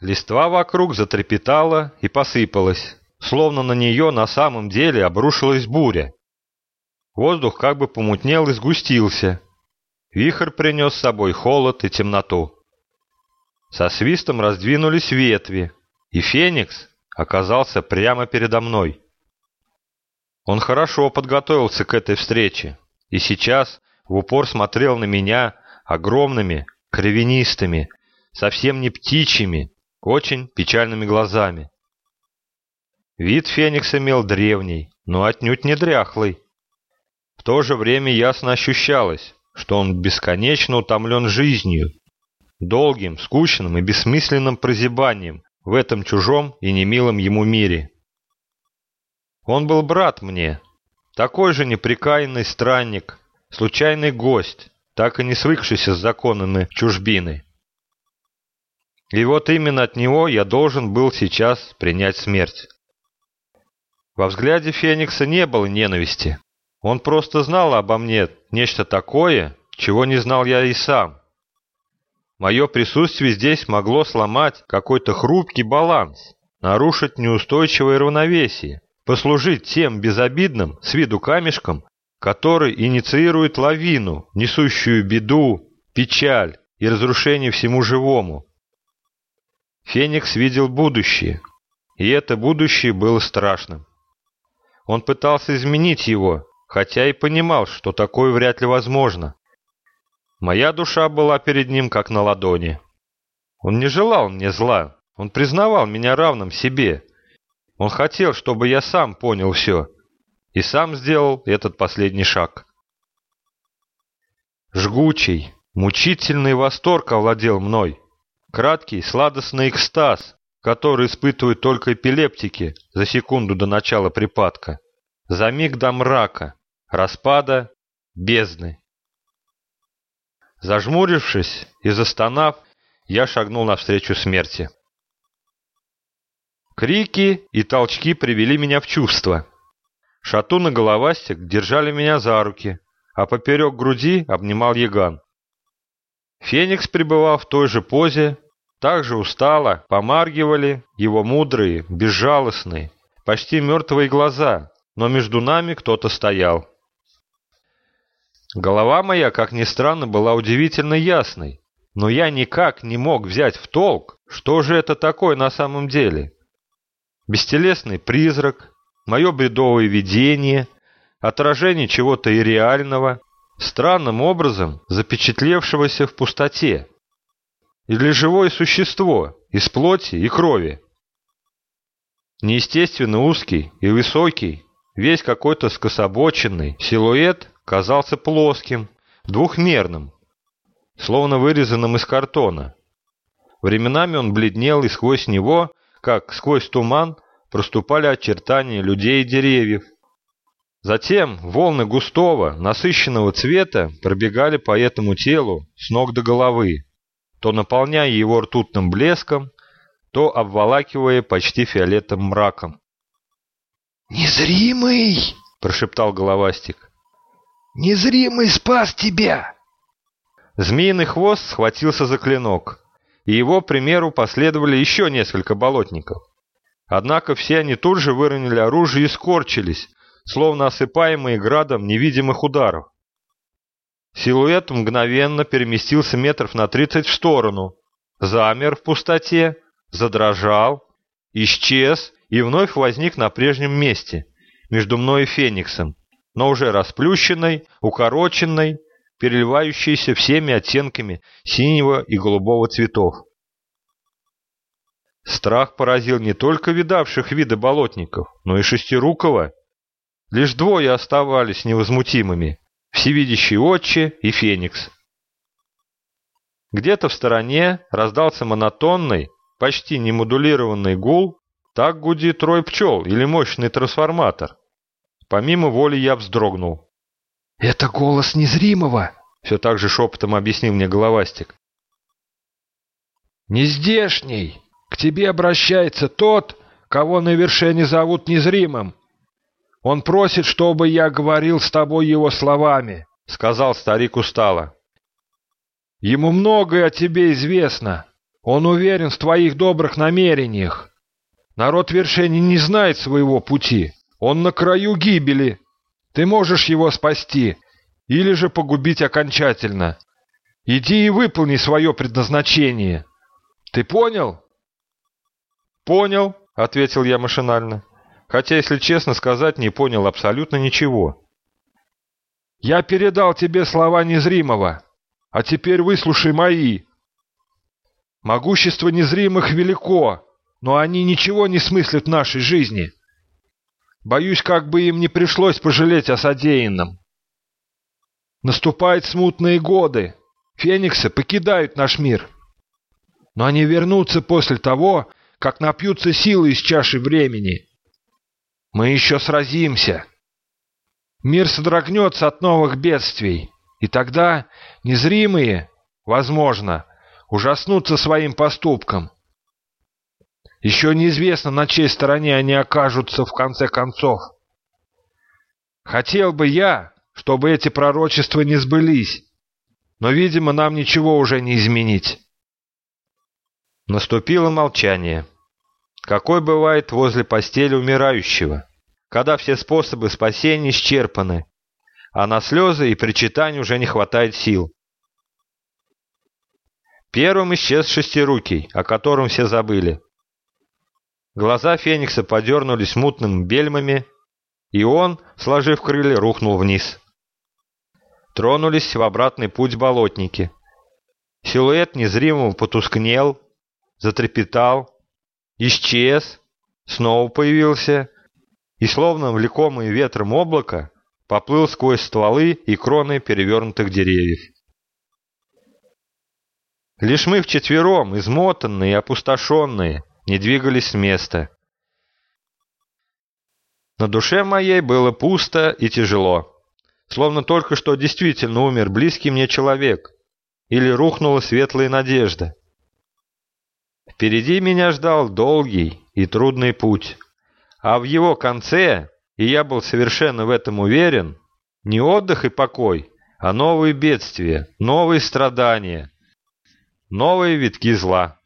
Листва вокруг затрепетала и посыпалась, словно на нее на самом деле обрушилась буря. Воздух как бы помутнел и сгустился. Вихрь принес с собой холод и темноту. Со свистом раздвинулись ветви, и Феникс оказался прямо передо мной. Он хорошо подготовился к этой встрече, и сейчас в упор смотрел на меня огромными, кровянистыми, совсем не птичьими, очень печальными глазами. Вид Феникс имел древний, но отнюдь не дряхлый. В то же время ясно ощущалось, что он бесконечно утомлен жизнью, долгим, скучным и бессмысленным прозябанием в этом чужом и немилом ему мире. Он был брат мне, такой же неприкаянный странник, случайный гость, так и не свыкшийся с законами чужбины. И вот именно от него я должен был сейчас принять смерть. Во взгляде Феникса не было ненависти. Он просто знал обо мне нечто такое, чего не знал я и сам. Мое присутствие здесь могло сломать какой-то хрупкий баланс, нарушить неустойчивое равновесие, послужить тем безобидным с виду камешком, который инициирует лавину, несущую беду, печаль и разрушение всему живому. Феникс видел будущее, и это будущее было страшным. Он пытался изменить его, хотя и понимал, что такое вряд ли возможно. Моя душа была перед ним как на ладони. Он не желал мне зла, он признавал меня равным себе. Он хотел, чтобы я сам понял все, и сам сделал этот последний шаг. Жгучий, мучительный восторг овладел мной. Краткий, сладостный экстаз, который испытывают только эпилептики за секунду до начала припадка, за миг до мрака, распада, бездны. Зажмурившись и застонав, я шагнул навстречу смерти. Крики и толчки привели меня в чувство. Шатун и головастик держали меня за руки, а поперек груди обнимал яган. Феникс пребывал в той же позе, так же устало помаргивали его мудрые, безжалостные, почти мертвые глаза, но между нами кто-то стоял. Голова моя, как ни странно, была удивительно ясной, но я никак не мог взять в толк, что же это такое на самом деле. Бестелесный призрак, мое бредовое видение, отражение чего-то ирреального, странным образом запечатлевшегося в пустоте. Или живое существо из плоти и крови. Неестественно узкий и высокий, весь какой-то скособоченный силуэт казался плоским, двухмерным, словно вырезанным из картона. Временами он бледнел, и сквозь него, как сквозь туман, проступали очертания людей и деревьев, Затем волны густого, насыщенного цвета пробегали по этому телу с ног до головы, то наполняя его ртутным блеском, то обволакивая почти фиолетовым мраком. «Незримый!» — прошептал головастик. «Незримый спас тебя!» Змеиный хвост схватился за клинок, и его примеру последовали еще несколько болотников. Однако все они тут же выронили оружие и скорчились, словно осыпаемые градом невидимых ударов. Силуэт мгновенно переместился метров на тридцать в сторону, замер в пустоте, задрожал, исчез и вновь возник на прежнем месте, между мной и Фениксом, но уже расплющенной, укороченной, переливающейся всеми оттенками синего и голубого цветов. Страх поразил не только видавших виды болотников, но и шестирукого, Лишь двое оставались невозмутимыми — всевидящий отче и феникс. Где-то в стороне раздался монотонный, почти немодулированный гул, так гудит трой пчел или мощный трансформатор. Помимо воли я вздрогнул. «Это голос незримого!» — все так же шепотом объяснил мне головастик. «Нездешний! К тебе обращается тот, кого на вершине зовут незримым. Он просит, чтобы я говорил с тобой его словами, — сказал старик устало. Ему многое о тебе известно. Он уверен в твоих добрых намерениях. Народ вершения не знает своего пути. Он на краю гибели. Ты можешь его спасти или же погубить окончательно. Иди и выполни свое предназначение. Ты понял? Понял, ответил я машинально. Хотя, если честно сказать, не понял абсолютно ничего. Я передал тебе слова незримого, а теперь выслушай мои. Могущество незримых велико, но они ничего не смыслят в нашей жизни. Боюсь, как бы им не пришлось пожалеть о содеянном. Наступают смутные годы. Фениксы покидают наш мир. Но они вернутся после того, как напьются силы из чаши времени. Мы еще сразимся. Мир содрогнется от новых бедствий, и тогда незримые, возможно, ужаснутся своим поступкам. Еще неизвестно, на чьей стороне они окажутся в конце концов. Хотел бы я, чтобы эти пророчества не сбылись, но, видимо, нам ничего уже не изменить. Наступило молчание. Какой бывает возле постели умирающего, когда все способы спасения исчерпаны, а на слезы и причитания уже не хватает сил. Первым исчез шестирукий, о котором все забыли. Глаза Феникса подернулись мутным бельмами, и он, сложив крылья, рухнул вниз. Тронулись в обратный путь болотники. Силуэт незримого потускнел, затрепетал, исчез, снова появился, и, словно влекомый ветром облако, поплыл сквозь стволы и кроны перевернутых деревьев. Лишь мы вчетвером, измотанные и опустошенные, не двигались с места. На душе моей было пусто и тяжело, словно только что действительно умер близкий мне человек или рухнула светлая надежда. Впереди меня ждал долгий и трудный путь, а в его конце, и я был совершенно в этом уверен, не отдых и покой, а новые бедствия, новые страдания, новые витки зла.